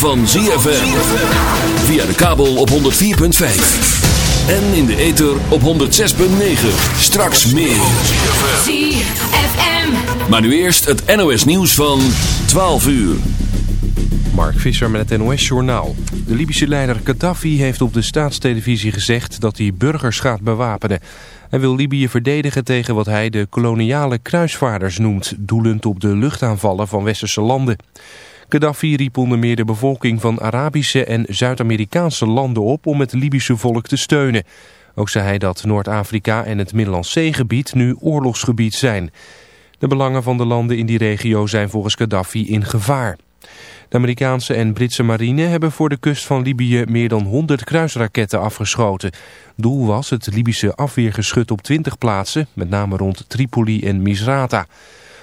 van ZFM. Via de kabel op 104.5. En in de ether op 106.9. Straks meer. ZFM. Maar nu eerst het NOS nieuws van 12 uur. Mark Visser met het NOS Journaal. De Libische leider Gaddafi heeft op de staatstelevisie gezegd dat hij burgers gaat bewapenen. Hij wil Libië verdedigen tegen wat hij de koloniale kruisvaarders noemt, doelend op de luchtaanvallen van westerse landen. Gaddafi riep onder meer de bevolking van Arabische en Zuid-Amerikaanse landen op om het Libische volk te steunen. Ook zei hij dat Noord-Afrika en het Middellandse-gebied nu oorlogsgebied zijn. De belangen van de landen in die regio zijn volgens Gaddafi in gevaar. De Amerikaanse en Britse marine hebben voor de kust van Libië meer dan 100 kruisraketten afgeschoten. Doel was het Libische afweergeschut op 20 plaatsen, met name rond Tripoli en Misrata.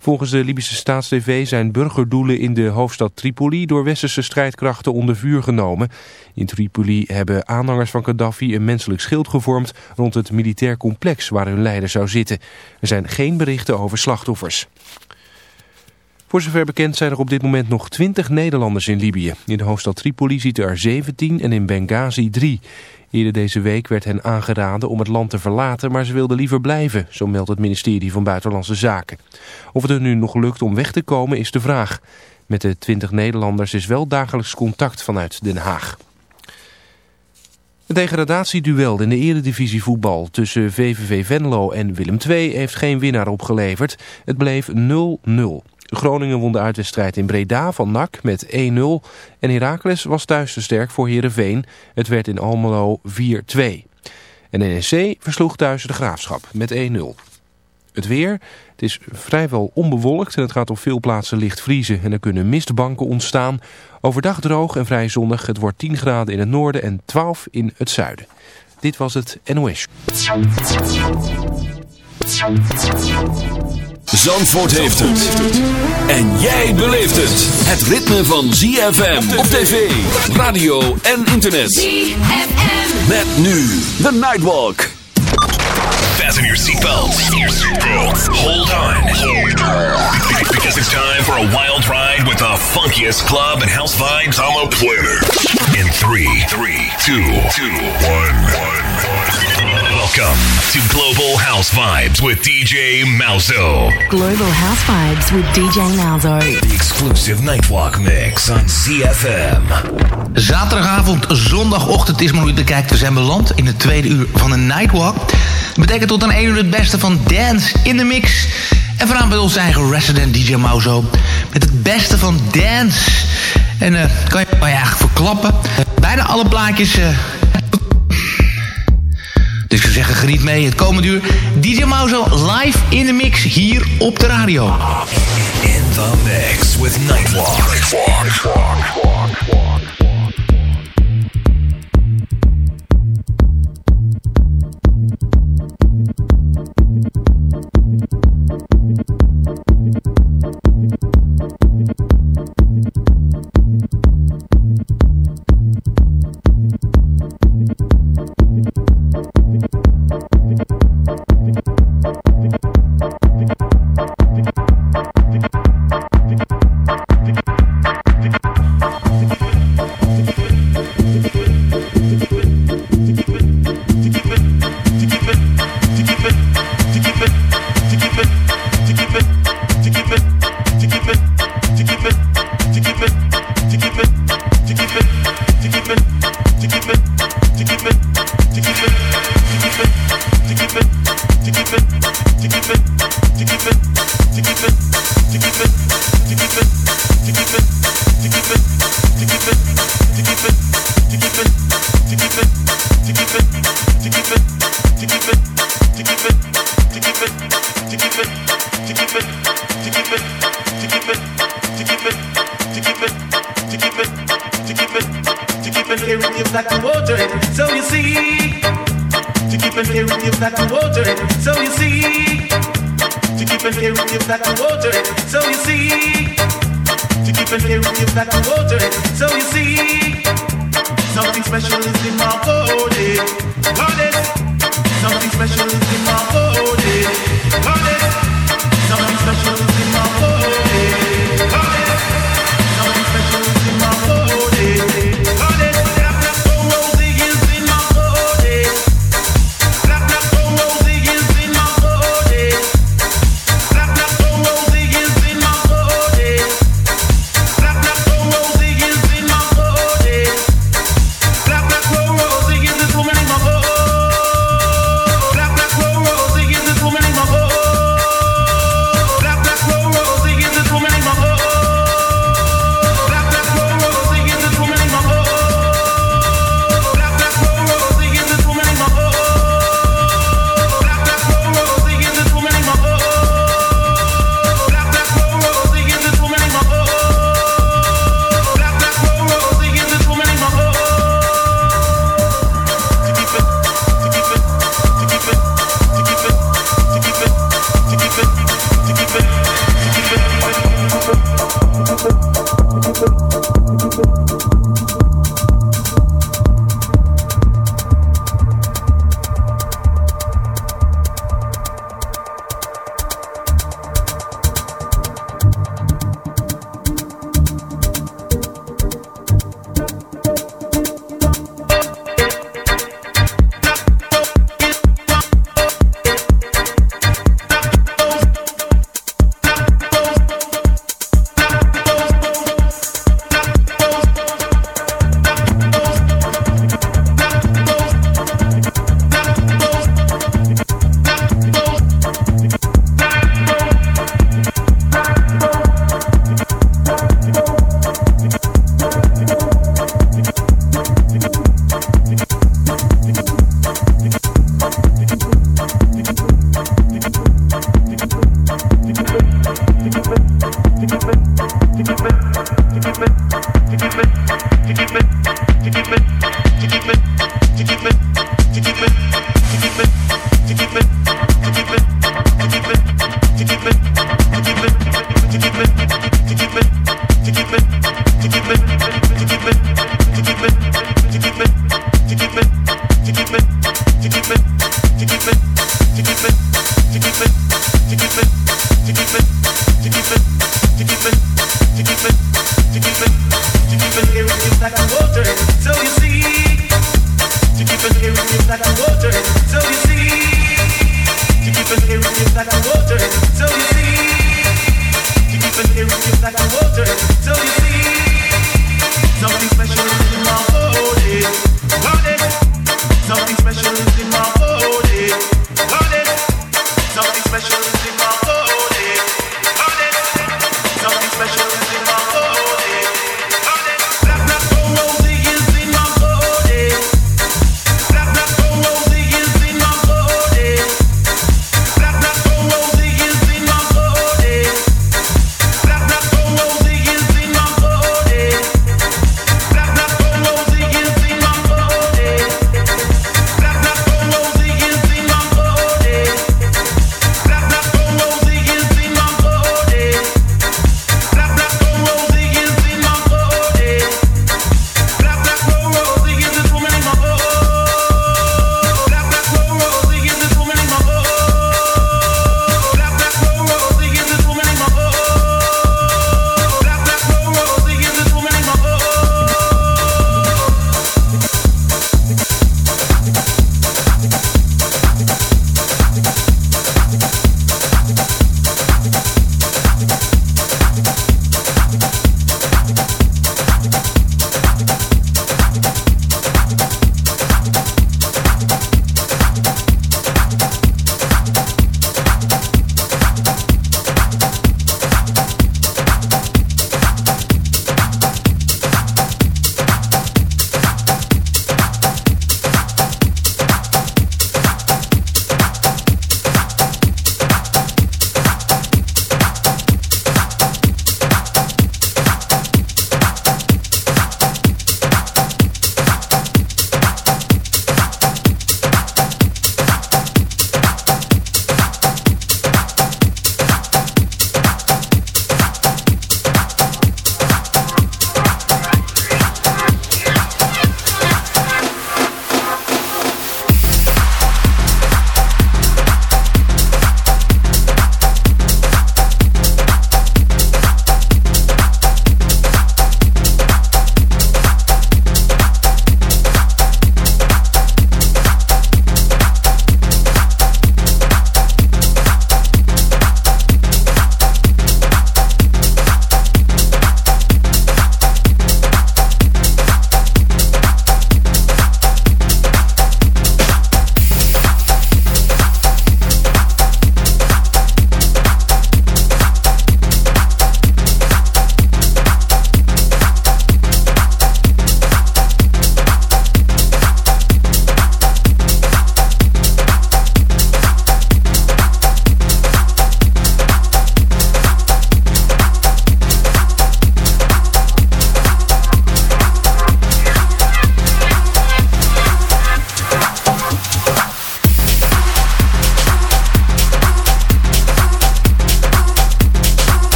Volgens de Libische staatstv zijn burgerdoelen in de hoofdstad Tripoli door westerse strijdkrachten onder vuur genomen. In Tripoli hebben aanhangers van Gaddafi een menselijk schild gevormd rond het militair complex waar hun leider zou zitten. Er zijn geen berichten over slachtoffers. Voor zover bekend zijn er op dit moment nog 20 Nederlanders in Libië. In de hoofdstad Tripoli zitten er 17 en in Benghazi 3. Eerder deze week werd hen aangeraden om het land te verlaten, maar ze wilden liever blijven, zo meldt het ministerie van Buitenlandse Zaken. Of het er nu nog lukt om weg te komen is de vraag. Met de 20 Nederlanders is wel dagelijks contact vanuit Den Haag. Het degradatieduel in de eredivisie voetbal tussen VVV Venlo en Willem II heeft geen winnaar opgeleverd. Het bleef 0-0. Groningen won de uitwedstrijd in Breda van NAC met 1-0. En Heracles was thuis te sterk voor Heerenveen. Het werd in Almelo 4-2. En NEC versloeg thuis de Graafschap met 1-0. Het weer, het is vrijwel onbewolkt en het gaat op veel plaatsen licht vriezen. En er kunnen mistbanken ontstaan. Overdag droog en vrij zonnig. Het wordt 10 graden in het noorden en 12 in het zuiden. Dit was het NOS. Zandvoort heeft het. En jij beleeft het. Het ritme van ZFM op tv, radio en internet. ZFM. Met nu The Nightwalk. Fasten your seatbelts. Hold on. Because it's time for a wild ride with the funkiest club and house vibes on the planet. In three, three, two, two, one, one. Welcome to Global House Vibes with DJ Malzo. Global House Vibes with DJ Malzo. The exclusive Nightwalk mix on ZFM. Zaterdagavond, zondagochtend is maar hoe je bekijkt. We zijn beland in het tweede uur van een Nightwalk. Dat betekent tot een 1 uur het beste van dance in de mix. En vooraan bij onze eigen resident DJ Mauzo. Met het beste van dance. En eh, kan, je, kan je eigenlijk verklappen. Bijna alle plaatjes... eh, dus ik zou zeggen, geniet mee. Het komende uur DJ Mauzo live in de mix hier op de radio. In the mix with Nightwalk. Nightwalk. Nightwalk. Nightwalk.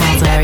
Waldo.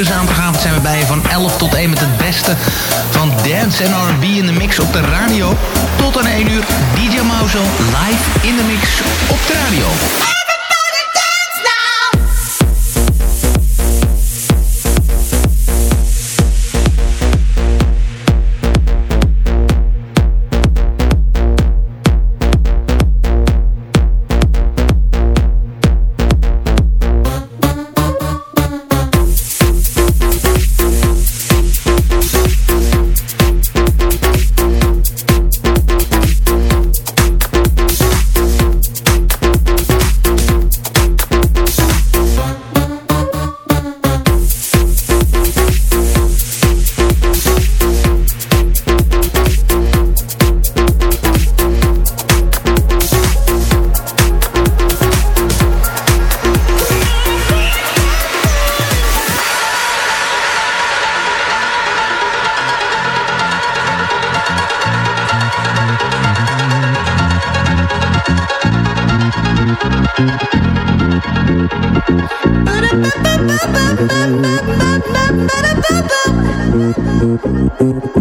Nightwalk. Thank you.